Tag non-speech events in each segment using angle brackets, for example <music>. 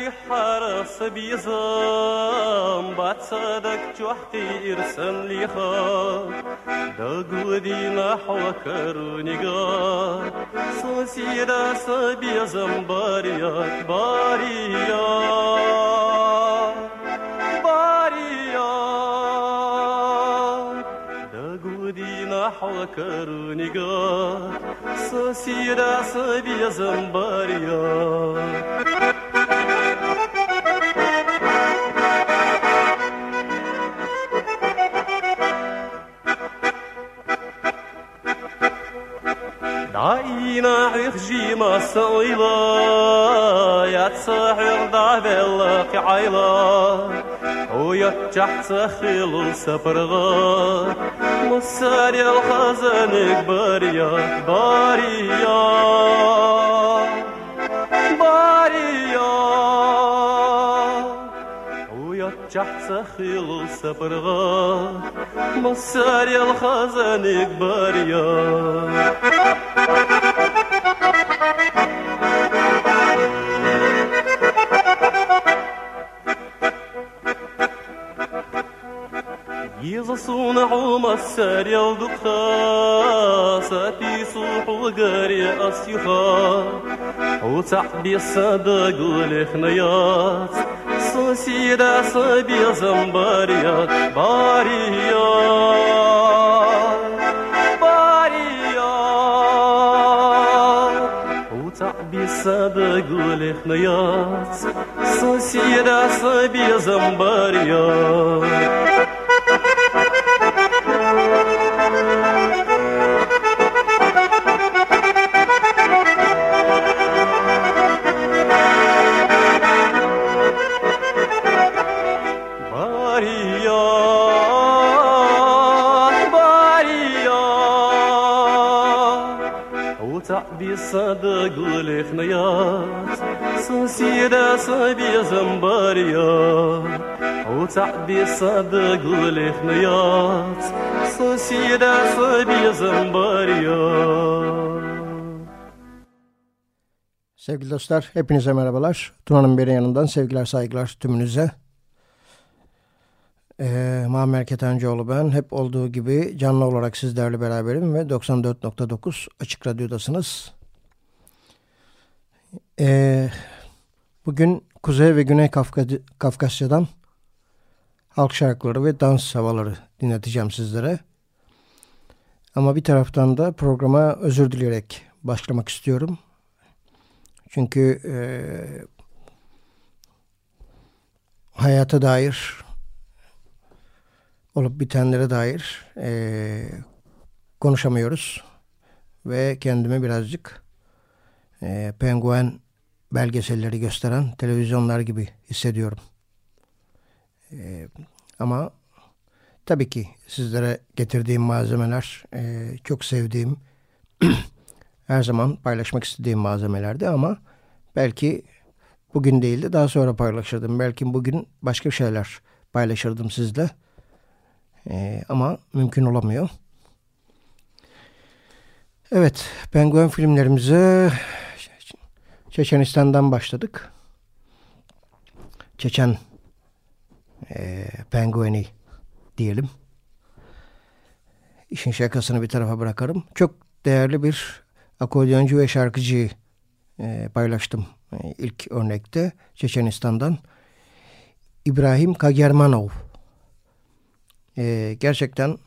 دي حرس بيزام بعد صدق جوحتي إرسن لي خام دقو دي نحو كرونيقا سوسي دا سبيزم باريات باريات باريات دقو دي نحو كرونيقا سوسي دا سبيزم باريات وينا عخجي ما صعيلا يا تصحر دعبلك عيلا ويا تحت خيل سفرغا مصار يا باريا باريا باريا ويا تحت خيل سفرغا مصار يا الخزنك باريا زصون عوما الساري بقفا سأتي صوح وقاري أسيخا وتحبي الصدق والخنيات سنسيرا صبي زنباريات. باريات. تعبي صدق والخنيات سنسيرا صبي زنباريات. سنسيدا صبي زنباريات وتعبي صدق الخنيات سنسيدا صبي زنباريات Sevgili dostlar, hepinize merhabalar. Tuna'nın beri yanından sevgiler, saygılar tümünüze. Ee, Muammer Ketencoğlu ben. Hep olduğu gibi canlı olarak sizlerle beraberim ve 94.9 Açık Radyo'dasınız. Ee, bugün Kuzey ve Güney Kafka, Kafkasya'dan halk şarkıları ve dans havaları dinleteceğim sizlere. Ama bir taraftan da programa özür dileyerek başlamak istiyorum. Çünkü e, hayata dair olup bitenlere dair e, konuşamıyoruz. Ve kendimi birazcık e, penguen belgeselleri gösteren televizyonlar gibi hissediyorum. E, ama tabii ki sizlere getirdiğim malzemeler e, çok sevdiğim, <clears throat> her zaman paylaşmak istediğim malzemelerdi ama belki bugün değil de daha sonra paylaşırdım. Belki bugün başka şeyler paylaşırdım sizle. E, ama mümkün olamıyor. Evet, Penguen filmlerimize Çeçenistan'dan başladık. Çeçen e, Penguen'i diyelim. İşin şakasını bir tarafa bırakarım. Çok değerli bir akordeoncu ve şarkıcı e, paylaştım e, ilk örnekte Çeçenistan'dan. İbrahim Kagermanov. E, gerçekten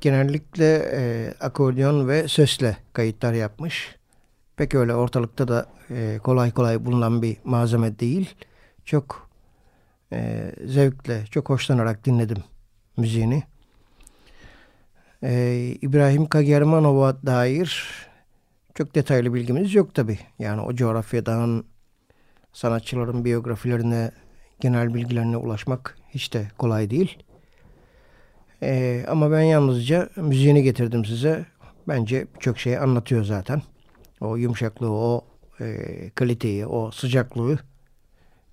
genellikle e, akordeon ve sesle kayıtlar yapmış. Pek öyle ortalıkta da e, kolay kolay bulunan bir malzeme değil. Çok e, zevkle, çok hoşlanarak dinledim müziğini. E, İbrahim Kagermanov'a dair çok detaylı bilgimiz yok tabi. Yani o coğrafyadan sanatçıların biyografilerine, genel bilgilerine ulaşmak hiç de kolay değil. Ee, ama ben yalnızca müziğini getirdim size. Bence çok şey anlatıyor zaten. O yumuşaklığı, o e, kaliteyi, o sıcaklığı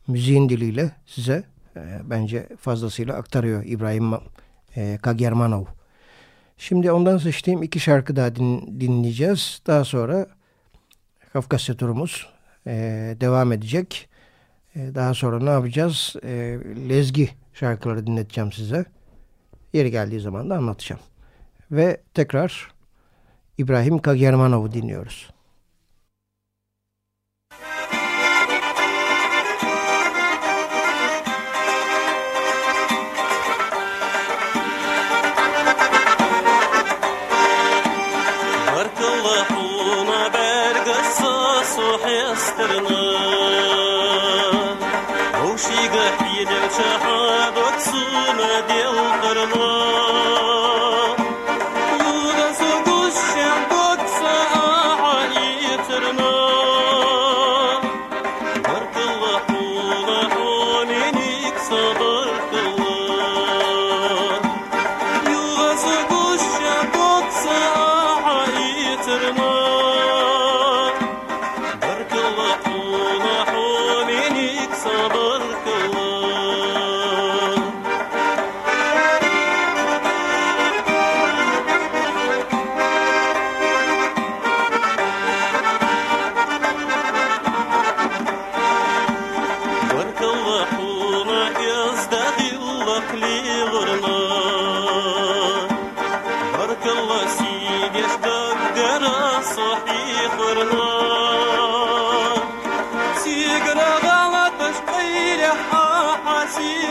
müziğin diliyle size e, bence fazlasıyla aktarıyor İbrahim e, Kagermanov. Şimdi ondan seçtiğim iki şarkı daha din, dinleyeceğiz. Daha sonra Kafkasya turumuz e, devam edecek. E, daha sonra ne yapacağız? E, lezgi şarkıları dinleteceğim size. Yeri geldiği zaman da anlatacağım. Ve tekrar İbrahim Kagermanov'u dinliyoruz. Brasil.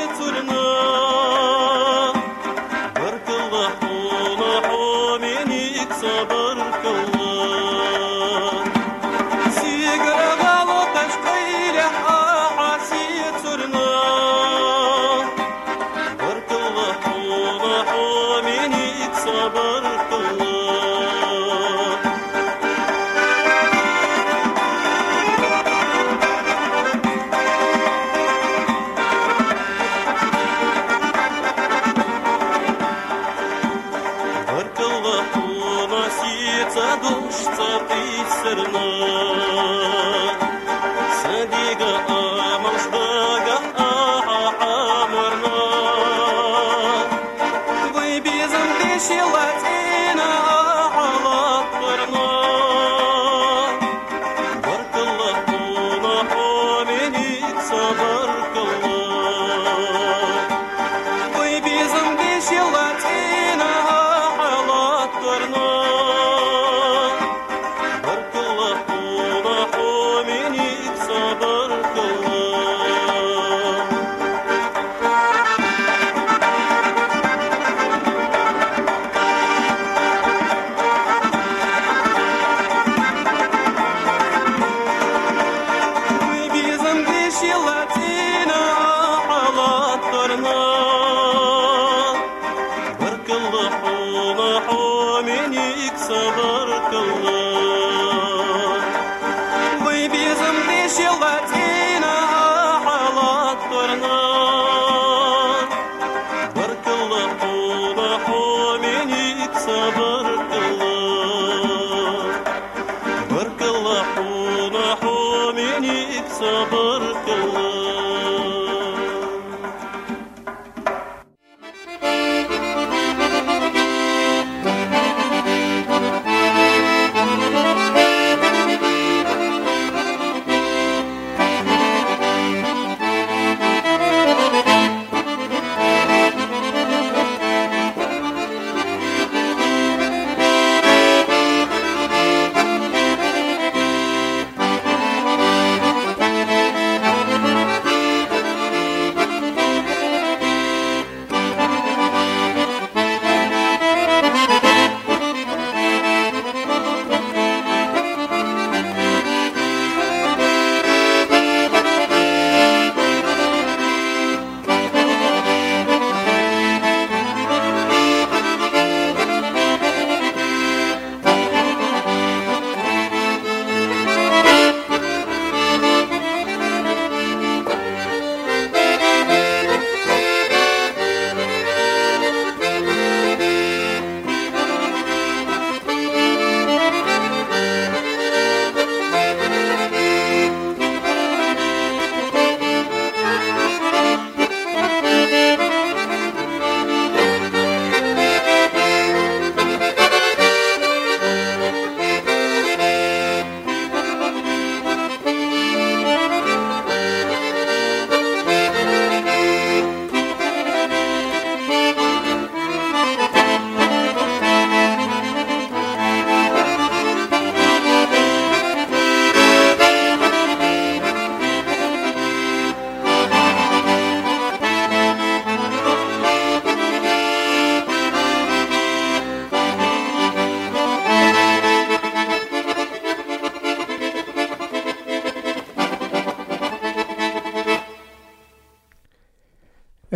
She silver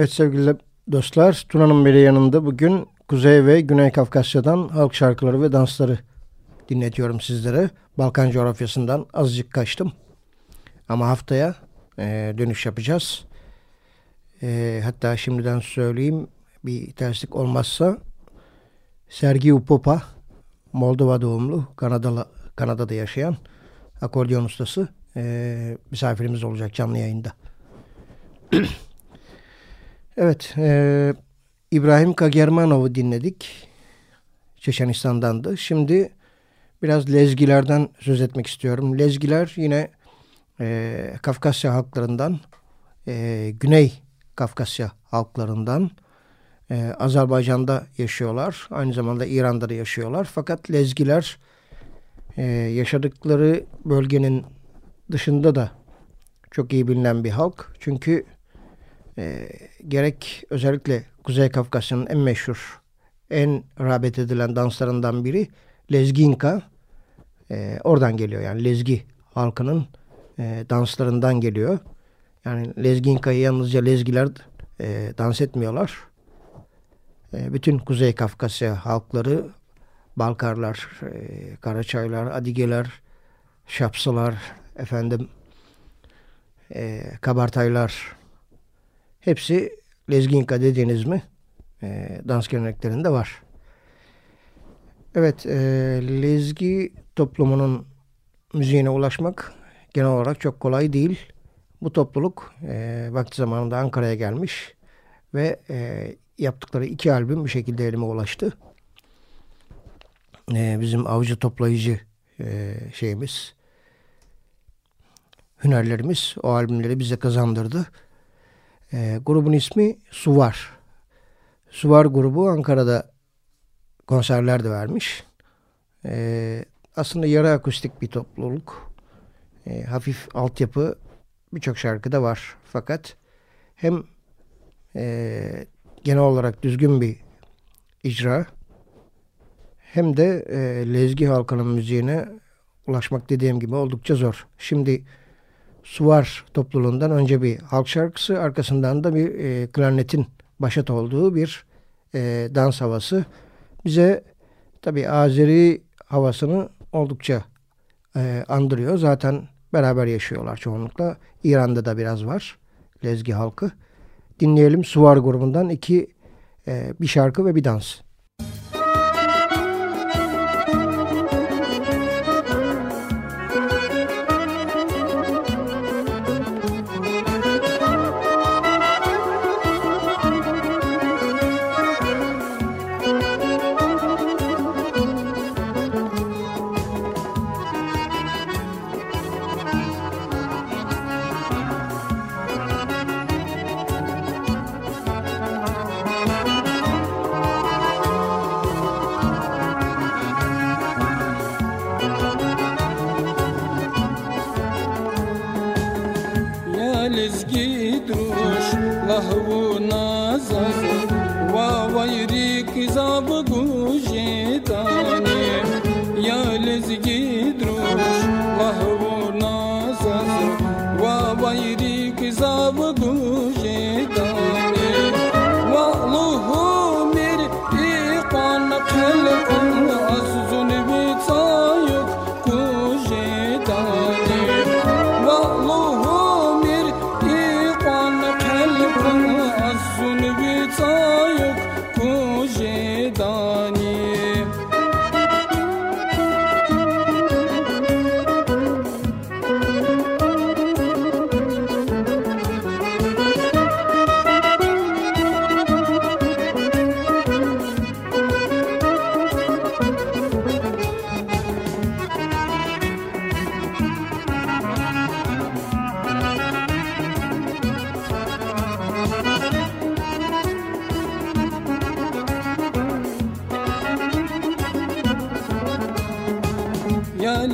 Evet sevgili dostlar, Tuna'nın beri yanında bugün Kuzey ve Güney Kafkasya'dan halk şarkıları ve dansları dinletiyorum sizlere. Balkan coğrafyasından azıcık kaçtım. Ama haftaya e, dönüş yapacağız. E, hatta şimdiden söyleyeyim bir terslik olmazsa Sergi Upopa, Moldova doğumlu, Kanadalı, Kanada'da yaşayan akordeon ustası e, misafirimiz olacak canlı yayında. <clears throat> Evet, e, İbrahim Kagermanov'u dinledik. Çeçenistan'dandı. Şimdi biraz lezgilerden söz etmek istiyorum. Lezgiler yine e, Kafkasya halklarından, e, Güney Kafkasya halklarından e, Azerbaycan'da yaşıyorlar. Aynı zamanda İran'da da yaşıyorlar. Fakat lezgiler e, yaşadıkları bölgenin dışında da çok iyi bilinen bir halk. Çünkü e, gerek özellikle Kuzey Kafkasya'nın en meşhur, en rağbet edilen danslarından biri Lezginka. E, oradan geliyor yani Lezgi halkının e, danslarından geliyor. Yani Lezginka'yı yalnızca Lezgiler e, dans etmiyorlar. E, bütün Kuzey Kafkasya halkları Balkarlar, e, Karaçaylar, Adigeler, Şapsılar, efendim e, Kabartaylar, Hepsi lezginka dediğiniz mi e, dans geleneklerinde var. Evet, e, lezgi toplumunun müziğine ulaşmak genel olarak çok kolay değil. Bu topluluk e, vakti zamanında Ankara'ya gelmiş ve e, yaptıkları iki albüm bir şekilde elime ulaştı. E, bizim avcı toplayıcı e, şeyimiz, hünerlerimiz o albümleri bize kazandırdı. E, grubun ismi Suvar. Suvar grubu Ankara'da konserler de vermiş. E, aslında yarı akustik bir topluluk. E, hafif altyapı birçok şarkıda var. Fakat hem e, genel olarak düzgün bir icra hem de e, lezgi halkının müziğine ulaşmak dediğim gibi oldukça zor. Şimdi Suvar topluluğundan önce bir halk şarkısı arkasından da bir e, klarnetin başat olduğu bir e, dans havası. Bize tabi Azeri havasını oldukça e, andırıyor. Zaten beraber yaşıyorlar çoğunlukla. İran'da da biraz var Lezgi halkı. Dinleyelim Suvar grubundan iki e, bir şarkı ve bir dans.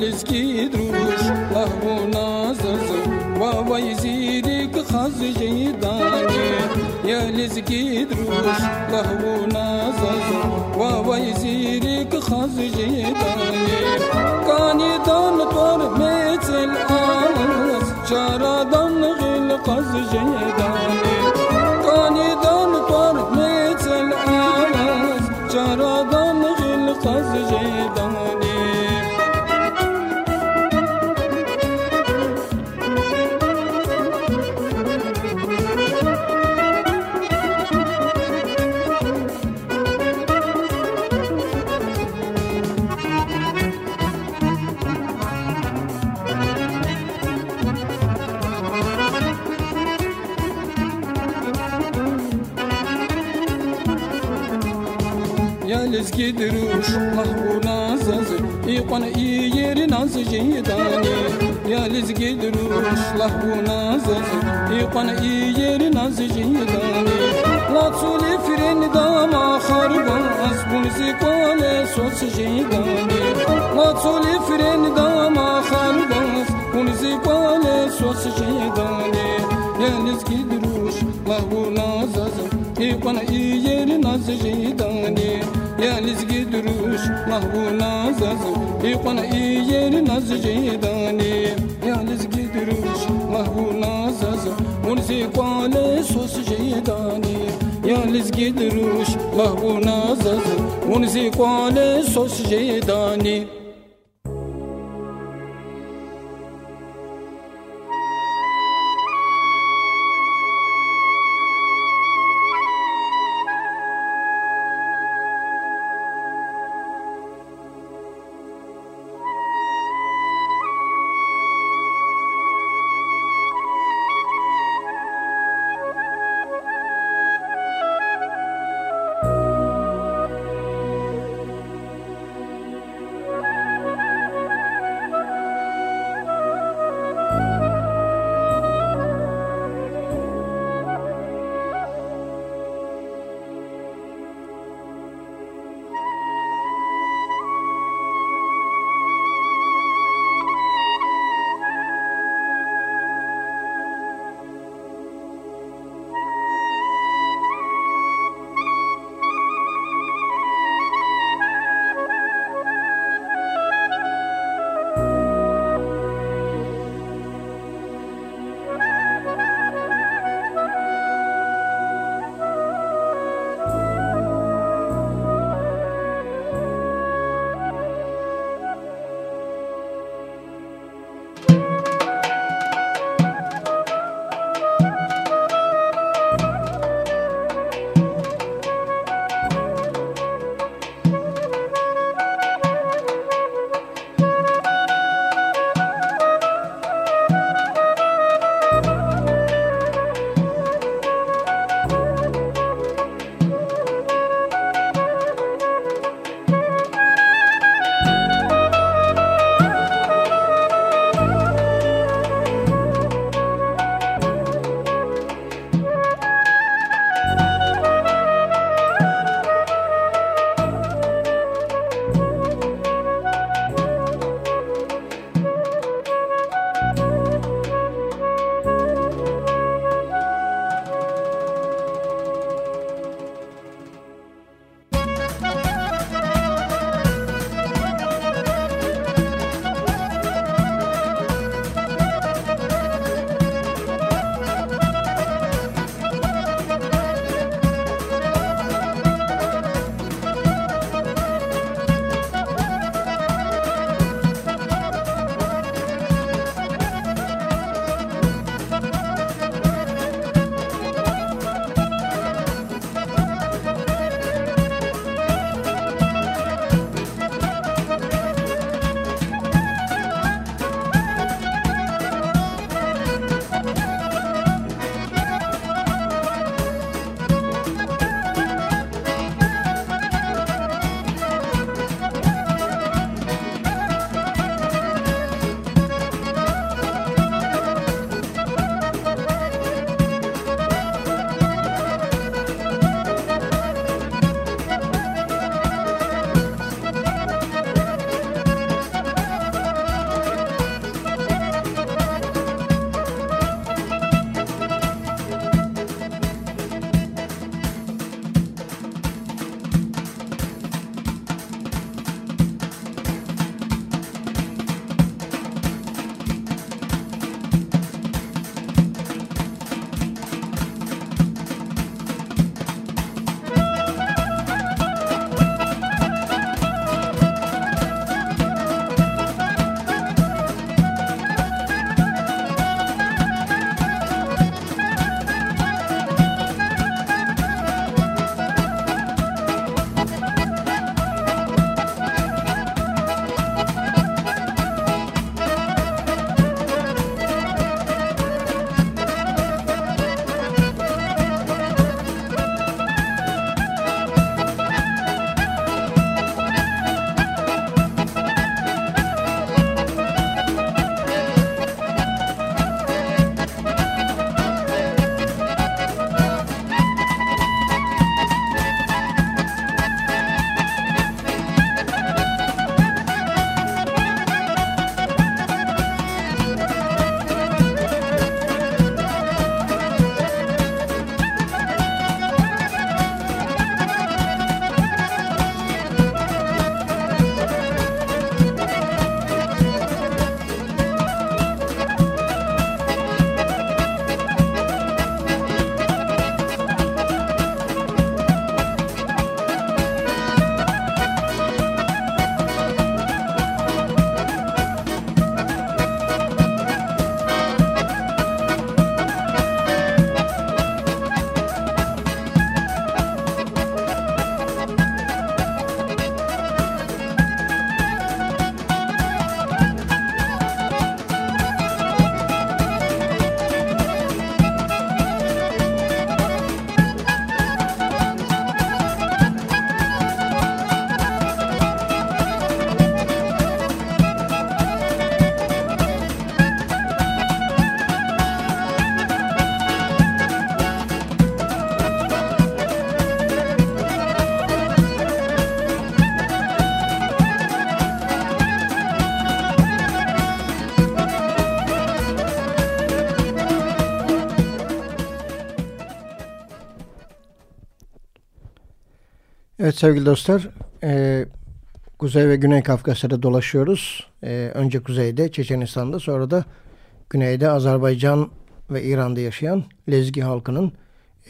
يا لزكي دروش لهو نازز وابا يزيدك خز جيداني يا لزكي دروش لهو نازز وابا يزيدك خز جيداني كاني دان طور مثل آنس شارا دان غل قز جيداني E lahbuna zazı iqan iyeri naz jidani ya lizgidiriş lahbuna zazı iqan iyeri naz jidani la tsuli firin dama kharbaz bun só sos jidani la tsuli firin dama kharbaz bun zikale sos jidani ya lizgidiriş lahbuna zazı iqan iyeri naz jidani دروش محبو نازز يقن إيير ناز جيداني يا لزقي دروش محبو نازز ونزي قال سوس جيداني يا لزقي دروش محبو نازز ونزي قال سوس جيداني sevgili dostlar, e, Kuzey ve Güney Kafkasya'da dolaşıyoruz. E, önce kuzeyde Çeçenistan'da sonra da güneyde Azerbaycan ve İran'da yaşayan Lezgi halkının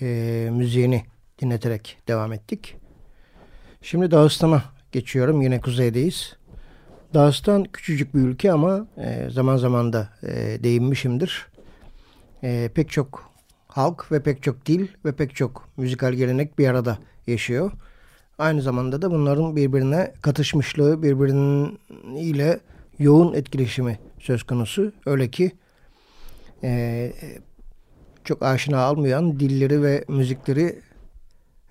e, müziğini dinleterek devam ettik. Şimdi Dağıstan'a geçiyorum. Yine kuzeydeyiz. Dağıstan küçücük bir ülke ama e, zaman zaman da e, değinmişimdir. E, pek çok halk ve pek çok dil ve pek çok müzikal gelenek bir arada yaşıyor. Aynı zamanda da bunların birbirine katışmışlığı, birbirinin ile yoğun etkileşimi söz konusu. Öyle ki e, çok aşina almayan dilleri ve müzikleri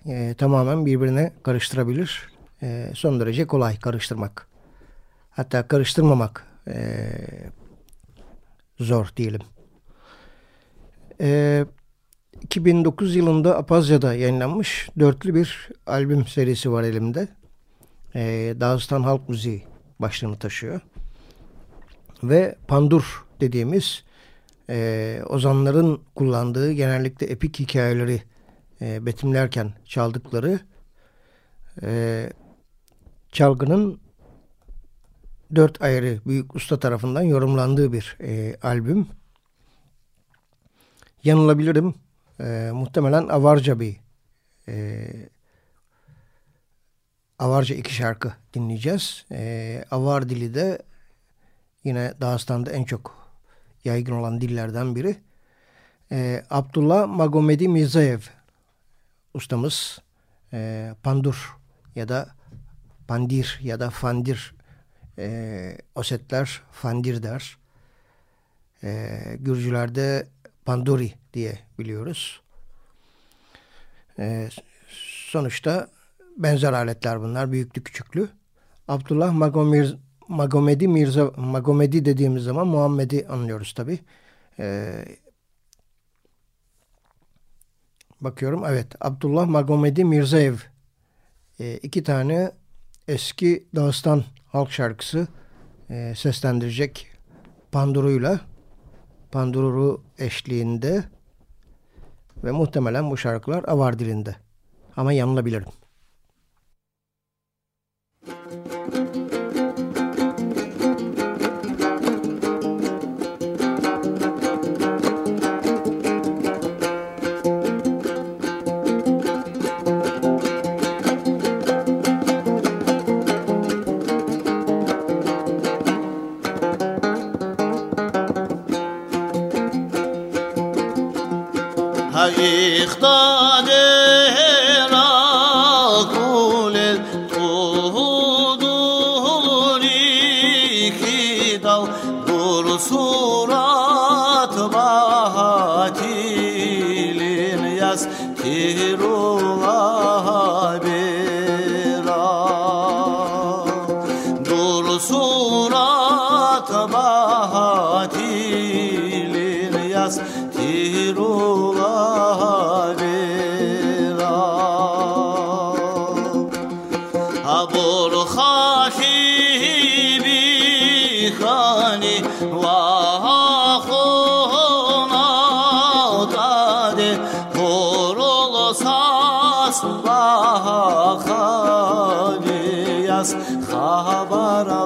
e, tamamen birbirine karıştırabilir. E, son derece kolay karıştırmak. Hatta karıştırmamak e, zor diyelim. E, 2009 yılında Apazya'da yayınlanmış dörtlü bir albüm serisi var elimde. E, Dağıstan Halk Müziği başlığını taşıyor. Ve Pandur dediğimiz e, ozanların kullandığı genellikle epik hikayeleri e, betimlerken çaldıkları e, çalgının dört ayrı büyük usta tarafından yorumlandığı bir e, albüm. Yanılabilirim. E, muhtemelen Avarca bir e, Avarca iki şarkı dinleyeceğiz. E, Avar dili de yine Dağıstan'da en çok yaygın olan dillerden biri. E, Abdullah Magomedi Mirzaev ustamız e, Pandur ya da Pandir ya da Fandir e, Osetler Fandir der. E, Gürcülerde Panduri diye biliyoruz. E, sonuçta benzer aletler bunlar. Büyüklü küçüklü. Abdullah Magomir, Magomedi Mirza Magomedi dediğimiz zaman Muhammed'i anlıyoruz tabi. Ee, bakıyorum evet Abdullah Magomedi Mirzaev ee, iki tane eski Dağıstan halk şarkısı e, seslendirecek panduruyla panduru eşliğinde ve muhtemelen bu şarkılar avar dilinde ama yanılabilirim. Asani خبر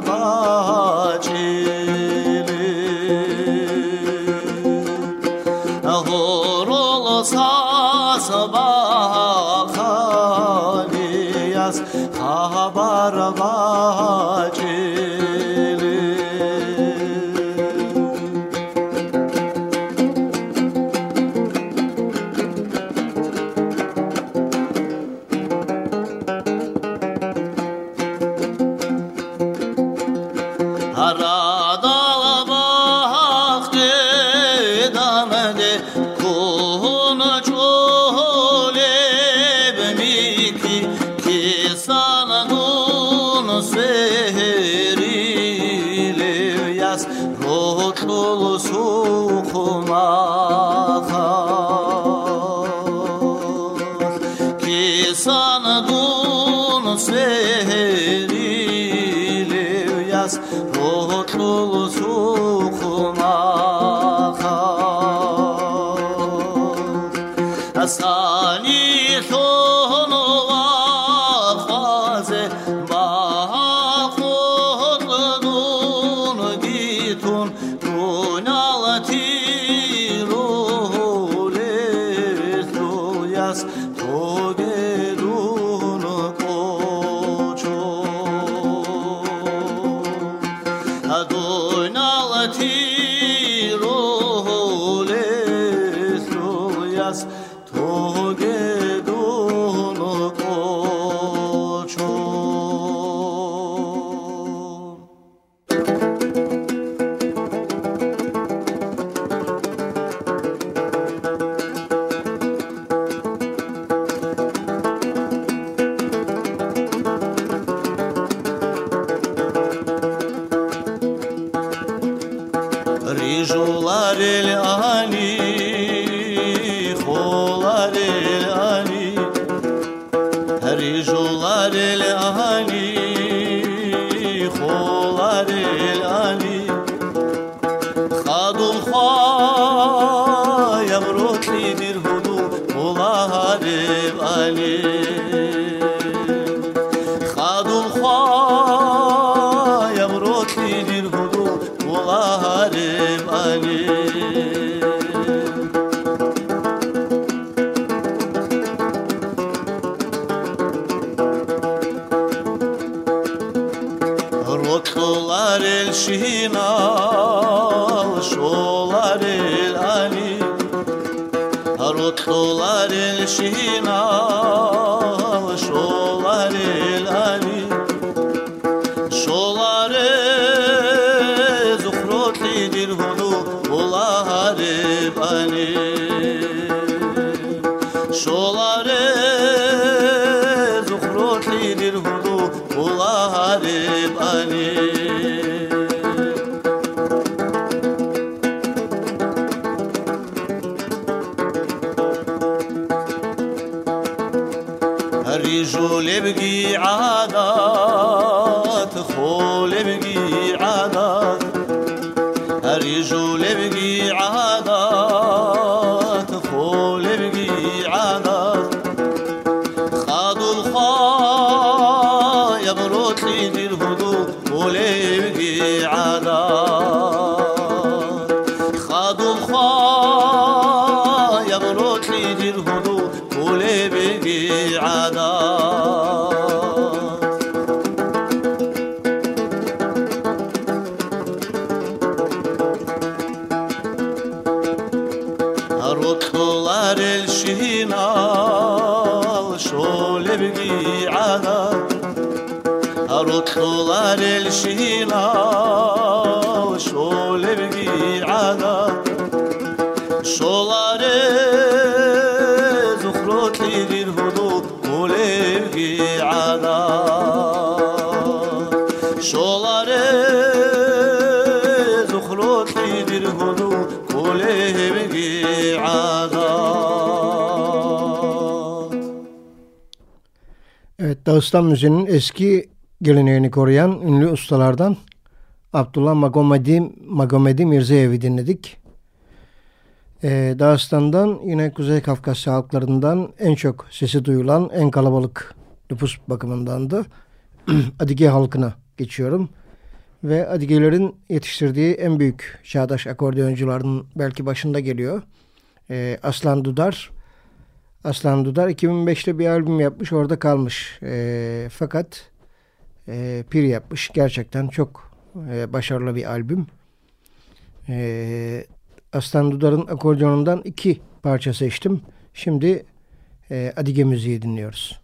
ولبقي عاد Dağıstan müziğinin eski geleneğini koruyan ünlü ustalardan Abdullah Magomedi, Magomedi Mirzaev'i dinledik. Ee, Dağıstan'dan yine Kuzey Kafkasya halklarından en çok sesi duyulan en kalabalık nüfus bakımından da <clears throat> Adige halkına geçiyorum. Ve Adigelerin yetiştirdiği en büyük çağdaş akordeoncuların belki başında geliyor. Ee, Aslan Dudar. Aslan Dudar 2005'te bir albüm yapmış orada kalmış. Ee, fakat e, pir yapmış. Gerçekten çok e, başarılı bir albüm. E, Aslan Dudar'ın akordeonundan iki parça seçtim. Şimdi e, Adige müziği dinliyoruz.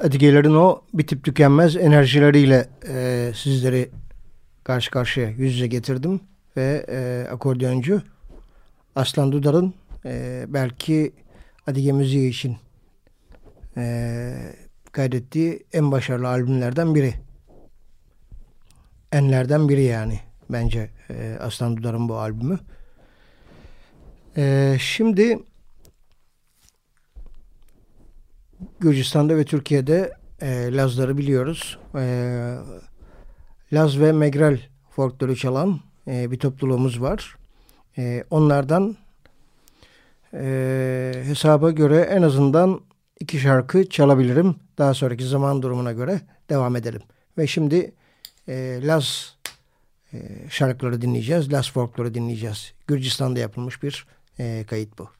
Adigelerin o bitip tükenmez enerjileriyle e, sizleri karşı karşıya yüz yüze getirdim. Ve e, akordeoncu Aslan Dudar'ın e, belki Adige müziği için e, kaydettiği en başarılı albümlerden biri. Enlerden biri yani bence e, Aslan Dudar'ın bu albümü. E, şimdi Gürcistan'da ve Türkiye'de e, Lazları biliyoruz. E, Laz ve Megrel folkloru çalan e, bir topluluğumuz var. E, onlardan e, hesaba göre en azından iki şarkı çalabilirim. Daha sonraki zaman durumuna göre devam edelim. Ve şimdi e, Laz e, şarkıları dinleyeceğiz. Laz folkloru dinleyeceğiz. Gürcistan'da yapılmış bir e, kayıt bu.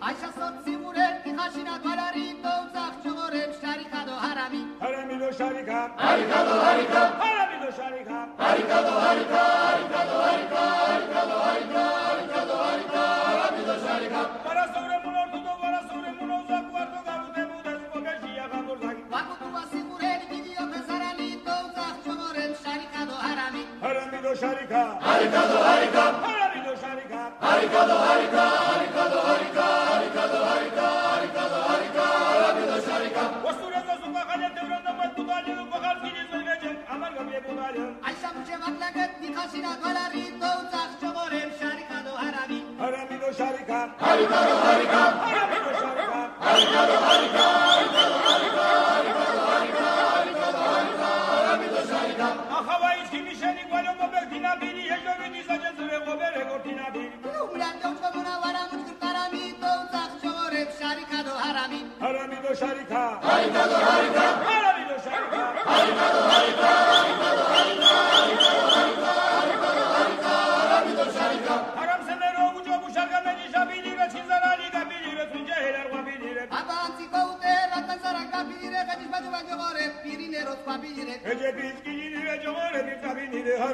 I just don't see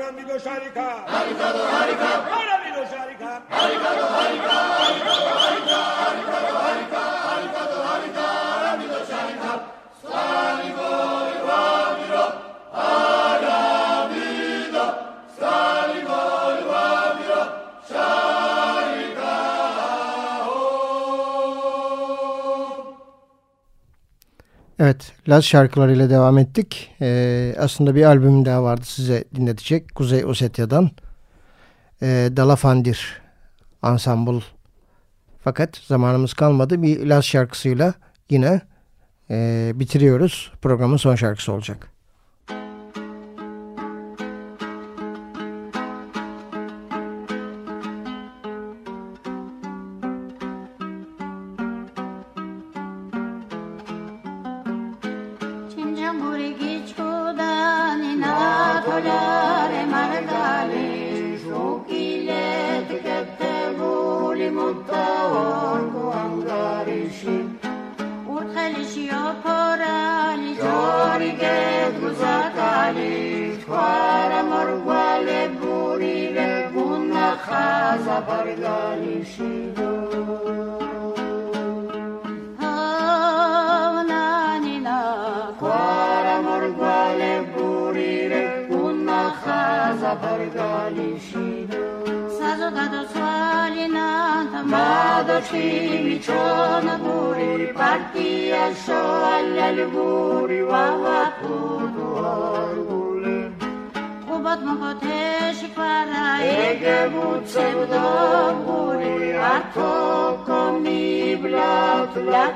Aramigo Sharika. Aramigo Sharika. Aramigo Sharika. Aramigo Evet, Laz şarkılarıyla devam ettik. Ee, aslında bir albüm daha vardı size dinletecek. Kuzey Osetya'dan. Ee, Dalafandir Ensemble. Fakat zamanımız kalmadı. Bir Laz şarkısıyla yine e, bitiriyoruz. Programın son şarkısı olacak.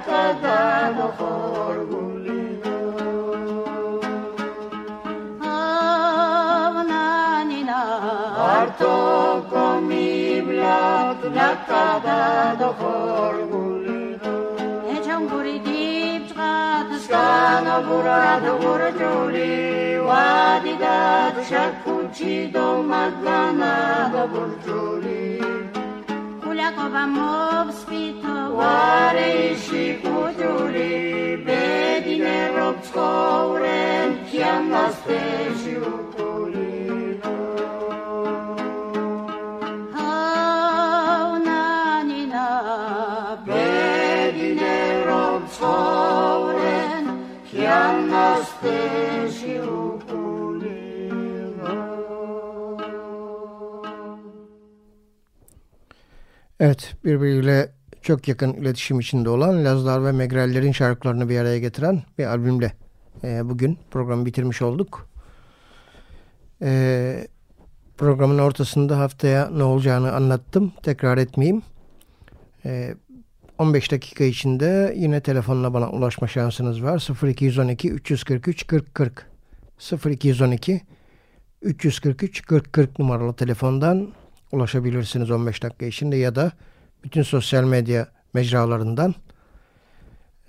ხატა დამხორგულინო ავნანინა არტო კომიბლად ნაკადა დამხორგულინო ეჯანგური დიბჭღად სკანო ბურად ბურჯული ვადიდად შაკუჩი დომაგანა ბურჯული Iacova mobspită, oare și puturi, bedine rob scoure, chiam la stejiu. Evet, birbiriyle çok yakın iletişim içinde olan Lazlar ve Megreller'in şarkılarını bir araya getiren bir albümle e, bugün programı bitirmiş olduk. E, programın ortasında haftaya ne olacağını anlattım. Tekrar etmeyeyim. E, 15 dakika içinde yine telefonla bana ulaşma şansınız var. 0212 343 40 40 0212 343 40 40 numaralı telefondan ulaşabilirsiniz 15 dakika içinde ya da bütün sosyal medya mecralarından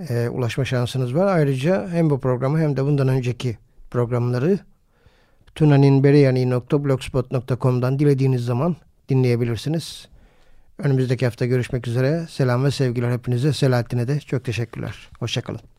e, ulaşma şansınız var. Ayrıca hem bu programı hem de bundan önceki programları tunaninberiyani.blogspot.com'dan dilediğiniz zaman dinleyebilirsiniz. Önümüzdeki hafta görüşmek üzere. Selam ve sevgiler hepinize. Selahattin'e de çok teşekkürler. Hoşçakalın.